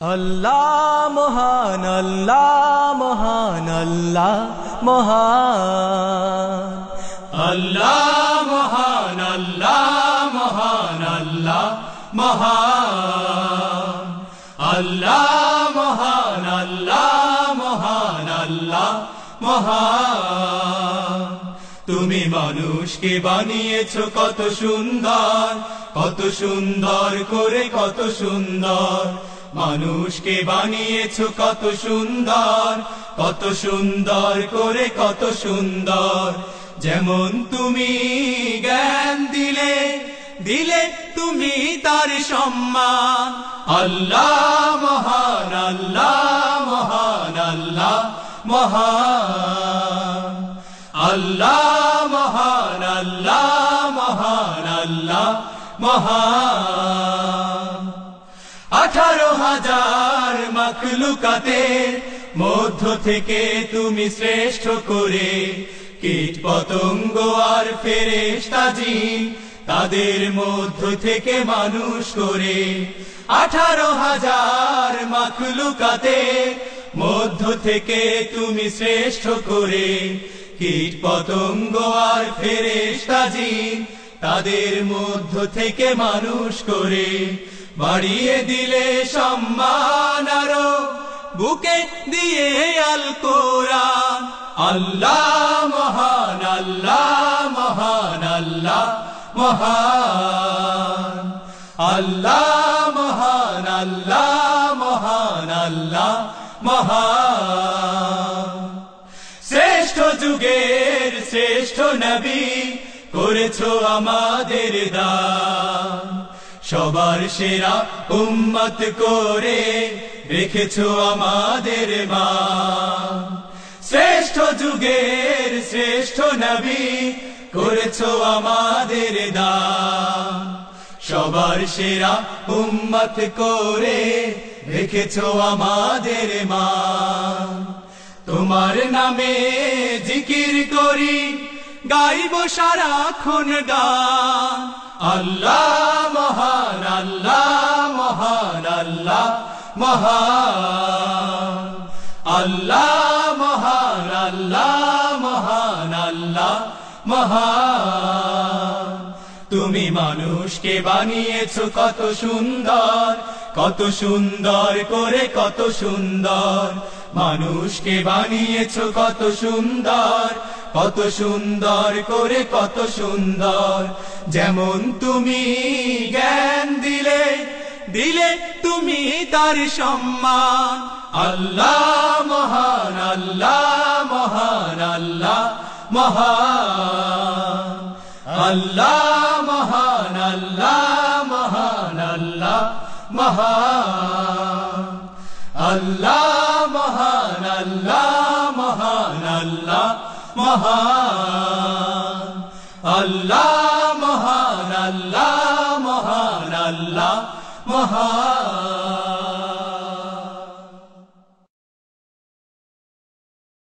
আল্লাহ মহান আল্লাহ মহান আল্লাহ মহান। আল্লাহ মহান আল্লাহ মহান আল্লাহ মহান। আল্লাহ মহান আল্লাহ মহান আল্লাহ মহান। তুমি মানুষকে বানিয়েছ কত সুন্দর কত সুন্দর করে, কত সুন্দর। মানুষকে বানিয়েছ কত সুন্দর কত সুন্দর করে কত সুন্দর। যেমন তুমি জ্ঞান দিলে দিলে তুমি তার সম্মান। আল্লাহ মহান আল্লাহ মহান আল্লাহ মহান। আল্লাহ মহান আল্লাহ মহান আল্লাহ মহান। আঠারো হাজার মখলুকাতের মধ্য থেকে তুমি শ্রেষ্ঠ করে। কীট পতঙ্গ আর ফেরেশতাজি তাদের মধ্য থেকে মানুষ করে। আঠারো হাজার মখলুকাতের মধ্য থেকে তুমি শ্রেষ্ঠ করে। কীট পতঙ্গ আর ফেরেশতাজি তাদের মধ্য থেকে মানুষ করে। বাড়িয়ে দিলে সম্মান আরও। বুকে দিয়ে আল কোরআন। আল্লাহ মহান আল্লাহ মহান আল্লাহ মহান। আল্লাহ মহান আল্লাহ মহান আল্লাহ মহান। শ্রেষ্ঠ যুগের শ্রেষ্ঠ নবী করেছ আমাদের দান। সবার সেরা উম্মত করে রেখেছো আমাদের মা। শ্রেষ্ঠ যুগের শ্রেষ্ঠ নবী করেছ আমাদের দা। সবার সেরা উম্মত করে রেখেছো আমাদের মা। তোমার নামে জিকির করি, গাইব সারাক্ষণ গান। আল্লাহ মহান আল্লাহ মহান আল্লাহ মহান। আল্লাহ মহান আল্লাহ মহান আল্লাহ মহান। তুমি মানুষকে বানিয়েছো কত সুন্দর কত সুন্দর করে কত সুন্দর। মানুষকে বানিয়েছো কত সুন্দর কত সুন্দর করে কত সুন্দর। যেমন তুমি জ্ঞান দিলে দিলে তুমি তার সম্মান। আল্লাহ মহান আল্লাহ মহান আল্লাহ মহান। আল্লাহ মহান আল্লাহ মহান আল্লাহ মহান। আল্লাহ মহান আল্লাহ মহান আল্লাহ মহান আল্লাহ মহান।